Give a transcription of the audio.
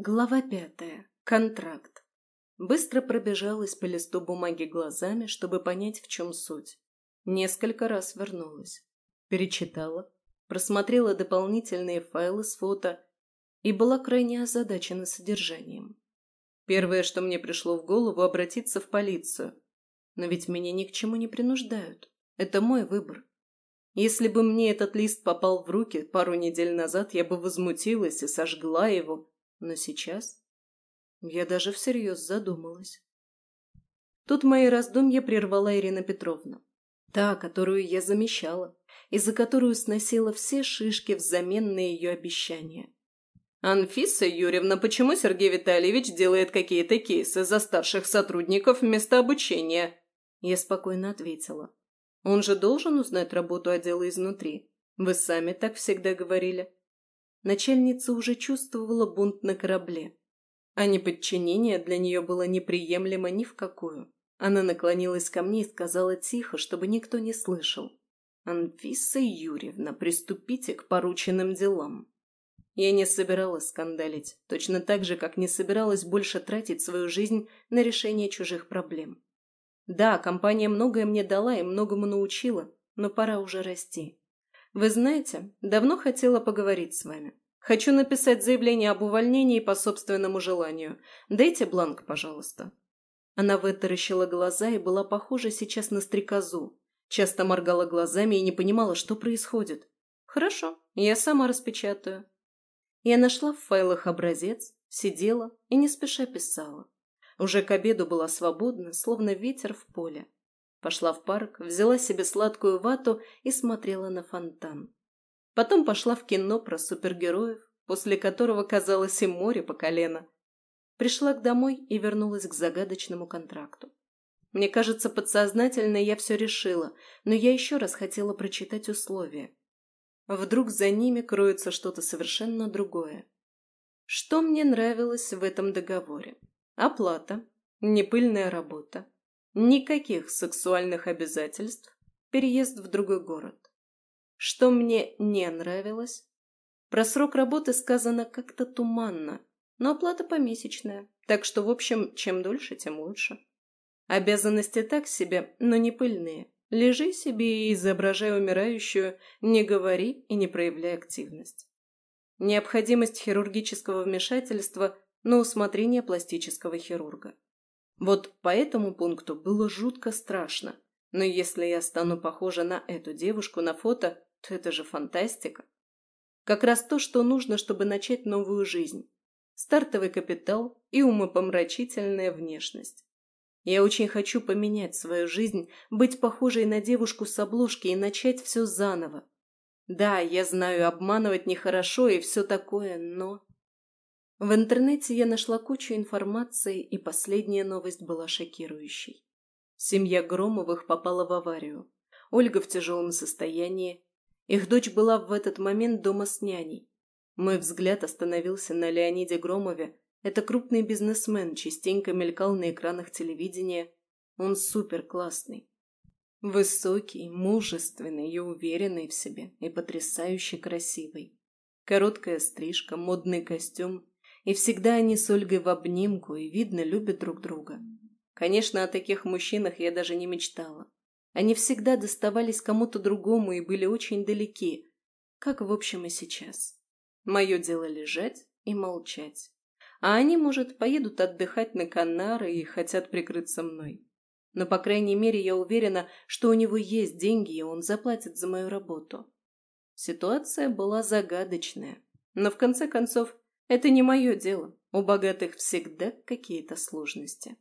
Глава пятая. Контракт. Быстро пробежалась по листу бумаги глазами, чтобы понять, в чем суть. Несколько раз вернулась. Перечитала, просмотрела дополнительные файлы с фото и была крайне озадачена содержанием. Первое, что мне пришло в голову, обратиться в полицию. Но ведь меня ни к чему не принуждают. Это мой выбор. Если бы мне этот лист попал в руки пару недель назад, я бы возмутилась и сожгла его, но сейчас я даже всерьез задумалась. Тут мои раздумья прервала Ирина Петровна. Та, которую я замещала, и за которую сносила все шишки взамен на ее обещания. «Анфиса Юрьевна, почему Сергей Витальевич делает какие-то кейсы за старших сотрудников вместо обучения?» Я спокойно ответила. «Он же должен узнать работу отдела изнутри. Вы сами так всегда говорили». Начальница уже чувствовала бунт на корабле. А неподчинение для нее было неприемлемо ни в какую. Она наклонилась ко мне и сказала тихо, чтобы никто не слышал. «Анфиса Юрьевна, приступите к порученным делам». Я не собиралась скандалить, точно так же, как не собиралась больше тратить свою жизнь на решение чужих проблем. Да, компания многое мне дала и многому научила, но пора уже расти. Вы знаете, давно хотела поговорить с вами. Хочу написать заявление об увольнении по собственному желанию. Дайте бланк, пожалуйста». Она вытаращила глаза и была похожа сейчас на стрекозу. Часто моргала глазами и не понимала, что происходит. «Хорошо, я сама распечатаю». Я нашла в файлах образец, сидела и не спеша писала. Уже к обеду была свободна, словно ветер в поле. Пошла в парк, взяла себе сладкую вату и смотрела на фонтан. Потом пошла в кино про супергероев, после которого казалось и море по колено. Пришла к домой и вернулась к загадочному контракту. Мне кажется, подсознательно я все решила, но я еще раз хотела прочитать условия. Вдруг за ними кроется что-то совершенно другое. Что мне нравилось в этом договоре? Оплата, непыльная работа, Никаких сексуальных обязательств, переезд в другой город. Что мне не нравилось? Про срок работы сказано как-то туманно, но оплата помесячная, так что, в общем, чем дольше, тем лучше. Обязанности так себе, но не пыльные. Лежи себе и изображай умирающую, не говори и не проявляй активность. Необходимость хирургического вмешательства на усмотрение пластического хирурга. Вот по этому пункту было жутко страшно. Но если я стану похожа на эту девушку на фото, то это же фантастика. Как раз то, что нужно, чтобы начать новую жизнь. Стартовый капитал и умопомрачительная внешность. Я очень хочу поменять свою жизнь, быть похожей на девушку с обложки и начать все заново. Да, я знаю, обманывать нехорошо и все такое, но... В интернете я нашла кучу информации, и последняя новость была шокирующей. Семья Громовых попала в аварию. Ольга в тяжелом состоянии. Их дочь была в этот момент дома с няней. Мой взгляд остановился на Леониде Громове. Это крупный бизнесмен, частенько мелькал на экранах телевидения. Он супер классный. Высокий, мужественный и уверенный в себе, и потрясающе красивый. Короткая стрижка, модный костюм, и всегда они с Ольгой в обнимку и, видно, любят друг друга. Конечно, о таких мужчинах я даже не мечтала. Они всегда доставались кому-то другому и были очень далеки, как, в общем, и сейчас. Мое дело лежать и молчать. А они, может, поедут отдыхать на Канары и хотят прикрыться мной. Но, по крайней мере, я уверена, что у него есть деньги, и он заплатит за мою работу. Ситуация была загадочная. Но, в конце концов, это не мое дело. У богатых всегда какие-то сложности.